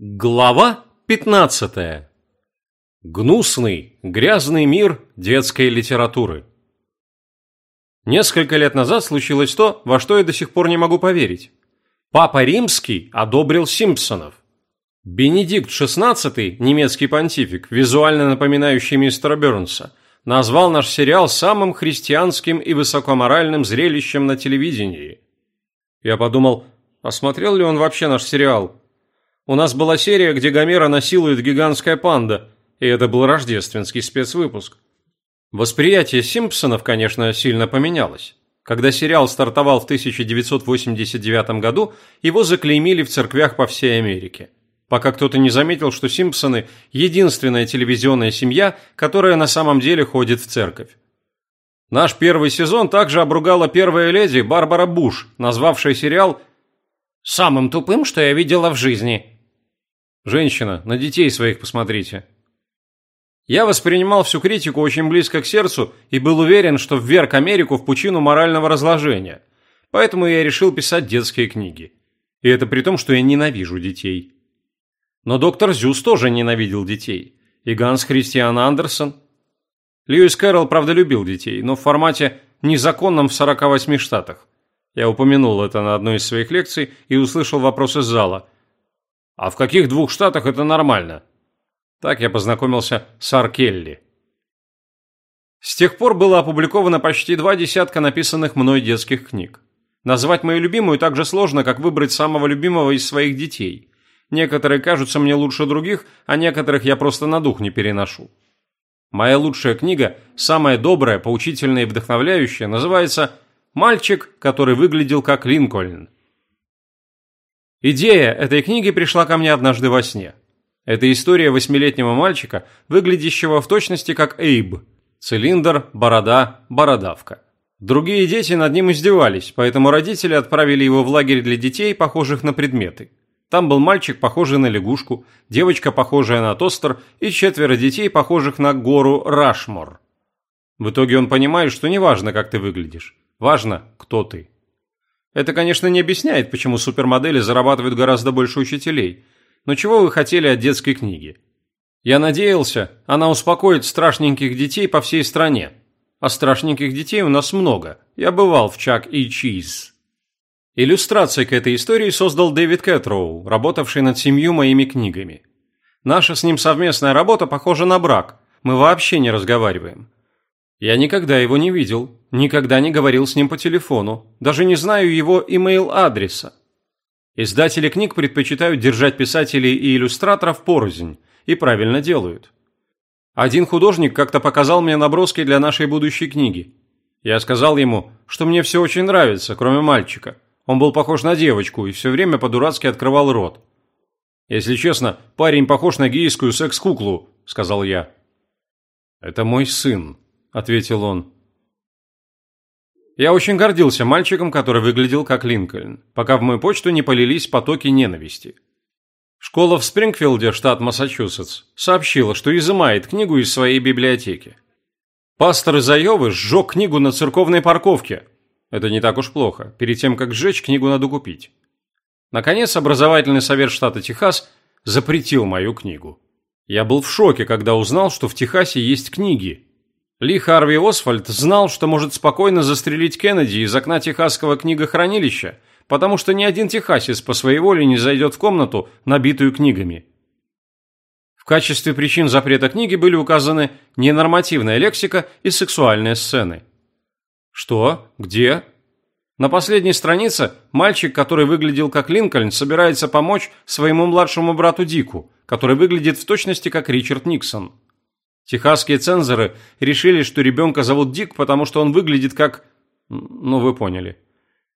Глава 15. Гнусный, грязный мир детской литературы. Несколько лет назад случилось то, во что я до сих пор не могу поверить. Папа Римский одобрил Симпсонов. Бенедикт XVI, немецкий понтифик, визуально напоминающий мистера Бернса, назвал наш сериал самым христианским и высокоморальным зрелищем на телевидении. Я подумал, посмотрел ли он вообще наш сериал – у нас была серия, где Гомера насилует гигантская панда, и это был рождественский спецвыпуск. Восприятие Симпсонов, конечно, сильно поменялось. Когда сериал стартовал в 1989 году, его заклеймили в церквях по всей Америке. Пока кто-то не заметил, что Симпсоны – единственная телевизионная семья, которая на самом деле ходит в церковь. Наш первый сезон также обругала первая леди Барбара Буш, назвавшая сериал «самым тупым, что я видела в жизни», Женщина, на детей своих посмотрите. Я воспринимал всю критику очень близко к сердцу и был уверен, что вверг Америку в пучину морального разложения. Поэтому я решил писать детские книги. И это при том, что я ненавижу детей. Но доктор Зюс тоже ненавидел детей. И Ганс Христиан Андерсон. Льюис Кэрролл, правда, любил детей, но в формате незаконном в 48 штатах. Я упомянул это на одной из своих лекций и услышал вопрос из зала – а в каких двух штатах это нормально? Так я познакомился с Аркелли. С тех пор было опубликовано почти два десятка написанных мной детских книг. Назвать мою любимую так же сложно, как выбрать самого любимого из своих детей. Некоторые кажутся мне лучше других, а некоторых я просто на дух не переношу. Моя лучшая книга, самая добрая, поучительная и вдохновляющая, называется «Мальчик, который выглядел как Линкольн». Идея этой книги пришла ко мне однажды во сне. Это история восьмилетнего мальчика, выглядящего в точности как Эйб. Цилиндр, борода, бородавка. Другие дети над ним издевались, поэтому родители отправили его в лагерь для детей, похожих на предметы. Там был мальчик, похожий на лягушку, девочка, похожая на тостер, и четверо детей, похожих на гору Рашмор. В итоге он понимает, что не важно, как ты выглядишь. Важно, кто ты. Это, конечно, не объясняет, почему супермодели зарабатывают гораздо больше учителей. Но чего вы хотели от детской книги? Я надеялся, она успокоит страшненьких детей по всей стране. А страшненьких детей у нас много. Я бывал в Чак и Чиз. Иллюстрации к этой истории создал Дэвид Кэтроу, работавший над семью моими книгами. Наша с ним совместная работа похожа на брак. Мы вообще не разговариваем. Я никогда его не видел, никогда не говорил с ним по телефону, даже не знаю его имейл-адреса. Издатели книг предпочитают держать писателей и иллюстраторов порознь, и правильно делают. Один художник как-то показал мне наброски для нашей будущей книги. Я сказал ему, что мне все очень нравится, кроме мальчика. Он был похож на девочку и все время по-дурацки открывал рот. «Если честно, парень похож на гейскую секс-куклу», – сказал я. «Это мой сын», – ответил он. Я очень гордился мальчиком, который выглядел как Линкольн, пока в мою почту не полились потоки ненависти. Школа в Спрингфилде, штат Массачусетс, сообщила, что изымает книгу из своей библиотеки. Пастор из Айовы сжег книгу на церковной парковке. Это не так уж плохо. Перед тем, как сжечь, книгу надо купить. Наконец, образовательный совет штата Техас запретил мою книгу. Я был в шоке, когда узнал, что в Техасе есть книги, ли Харви Освальд знал, что может спокойно застрелить Кеннеди из окна техасского книгохранилища, потому что ни один техасец по своей воле не зайдет в комнату, набитую книгами. В качестве причин запрета книги были указаны ненормативная лексика и сексуальные сцены. Что? Где? На последней странице мальчик, который выглядел как Линкольн, собирается помочь своему младшему брату Дику, который выглядит в точности как Ричард Никсон. Техасские цензоры решили, что ребенка зовут Дик, потому что он выглядит как... Ну, вы поняли.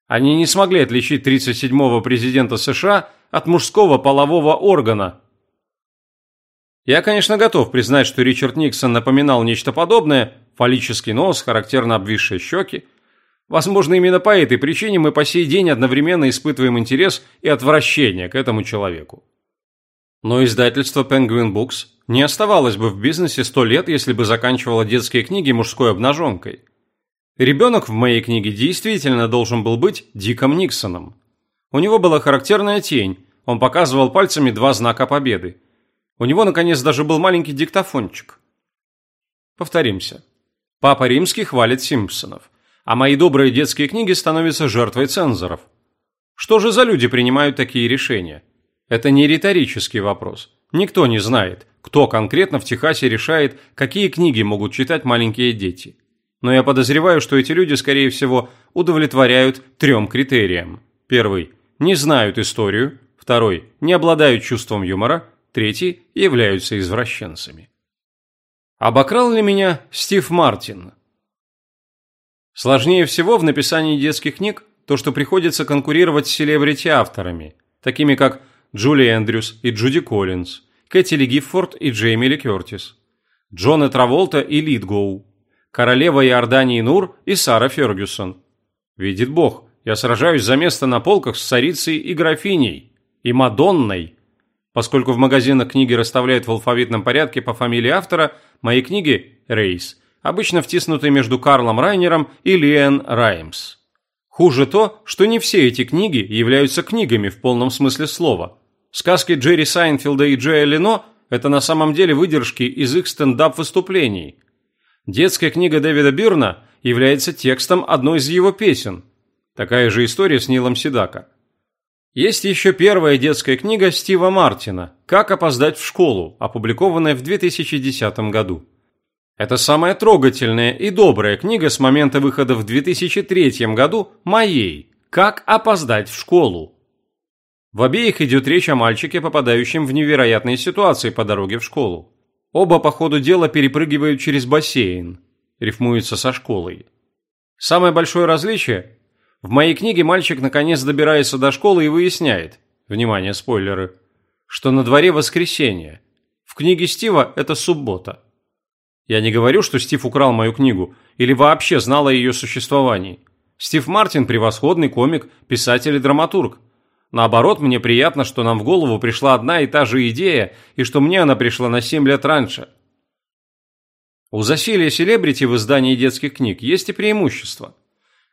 Они не смогли отличить 37-го президента США от мужского полового органа. Я, конечно, готов признать, что Ричард Никсон напоминал нечто подобное, фаллический нос, характерно обвисшие щеки. Возможно, именно по этой причине мы по сей день одновременно испытываем интерес и отвращение к этому человеку. Но издательство Penguin Books не оставалось бы в бизнесе сто лет, если бы заканчивало детские книги мужской обнаженкой. Ребенок в моей книге действительно должен был быть Диком Никсоном. У него была характерная тень, он показывал пальцами два знака победы. У него, наконец, даже был маленький диктофончик. Повторимся. Папа Римский хвалит Симпсонов, а мои добрые детские книги становятся жертвой цензоров. Что же за люди принимают такие решения? Это не риторический вопрос. Никто не знает, кто конкретно в Техасе решает, какие книги могут читать маленькие дети. Но я подозреваю, что эти люди, скорее всего, удовлетворяют трем критериям. Первый – не знают историю. Второй – не обладают чувством юмора. Третий – являются извращенцами. Обокрал ли меня Стив Мартин? Сложнее всего в написании детских книг то, что приходится конкурировать с селебрити-авторами, такими как Джули Эндрюс и Джуди Коллинз, Кэти Ли Гиффорд и Джейми Ли Кертис, Джона Траволта и Литгоу, королева Иордании Нур и Сара Фергюсон. Видит Бог, я сражаюсь за место на полках с царицей и графиней, и Мадонной. Поскольку в магазинах книги расставляют в алфавитном порядке по фамилии автора, мои книги «Рейс» обычно втиснуты между Карлом Райнером и Лиэн Раймс. Хуже то, что не все эти книги являются книгами в полном смысле слова. Сказки Джерри Сайнфилда и Джея Лено – это на самом деле выдержки из их стендап-выступлений. Детская книга Дэвида Бирна является текстом одной из его песен. Такая же история с Нилом Седака. Есть еще первая детская книга Стива Мартина «Как опоздать в школу», опубликованная в 2010 году. Это самая трогательная и добрая книга с момента выхода в 2003 году моей «Как опоздать в школу». В обеих идет речь о мальчике, попадающем в невероятные ситуации по дороге в школу. Оба по ходу дела перепрыгивают через бассейн, рифмуется со школой. Самое большое различие – в моей книге мальчик наконец добирается до школы и выясняет, внимание, спойлеры, что на дворе воскресенье. В книге Стива это суббота. Я не говорю, что Стив украл мою книгу или вообще знал о ее существовании. Стив Мартин – превосходный комик, писатель и драматург. Наоборот, мне приятно, что нам в голову пришла одна и та же идея, и что мне она пришла на 7 лет раньше. У засилия селебрити в издании детских книг есть и преимущество.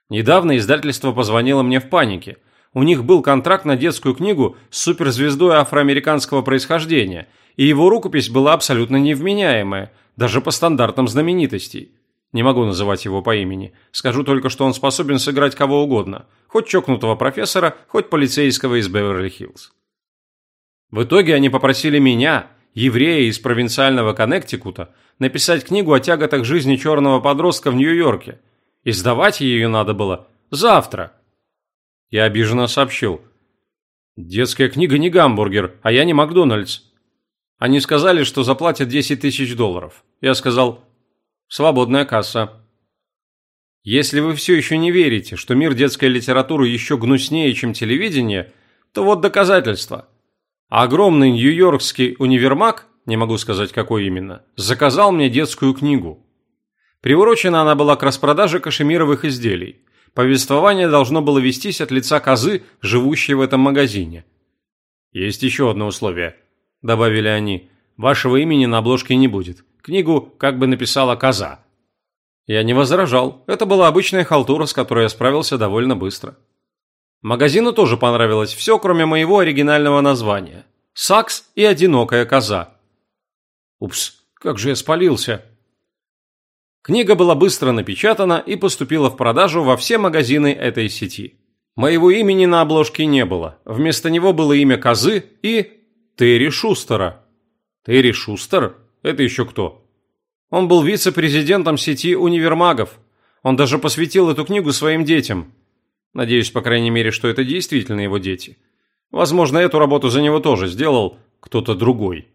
Недавно издательство позвонило мне в панике. У них был контракт на детскую книгу с суперзвездой афроамериканского происхождения, и его рукопись была абсолютно невменяемая, даже по стандартам знаменитостей. Не могу называть его по имени. Скажу только, что он способен сыграть кого угодно. Хоть чокнутого профессора, хоть полицейского из Беверли-Хиллз. В итоге они попросили меня, еврея из провинциального Коннектикута, написать книгу о тяготах жизни черного подростка в Нью-Йорке. И сдавать ее надо было завтра. Я обиженно сообщил. Детская книга не гамбургер, а я не Макдональдс. Они сказали, что заплатят 10 тысяч долларов. Я сказал, свободная касса. Если вы все еще не верите, что мир детской литературы еще гнуснее, чем телевидение, то вот доказательства. Огромный нью-йоркский универмаг, не могу сказать какой именно, заказал мне детскую книгу. Приурочена она была к распродаже кашемировых изделий. Повествование должно было вестись от лица козы, живущей в этом магазине. Есть еще одно условие –– добавили они. «Вашего имени на обложке не будет. Книгу как бы написала коза». Я не возражал. Это была обычная халтура, с которой я справился довольно быстро. Магазину тоже понравилось все, кроме моего оригинального названия. «Сакс и одинокая коза». Упс, как же я спалился. Книга была быстро напечатана и поступила в продажу во все магазины этой сети. Моего имени на обложке не было. Вместо него было имя козы и Терри Шустера. Терри Шустер? Это еще кто? Он был вице-президентом сети универмагов. Он даже посвятил эту книгу своим детям. Надеюсь, по крайней мере, что это действительно его дети. Возможно, эту работу за него тоже сделал кто-то другой.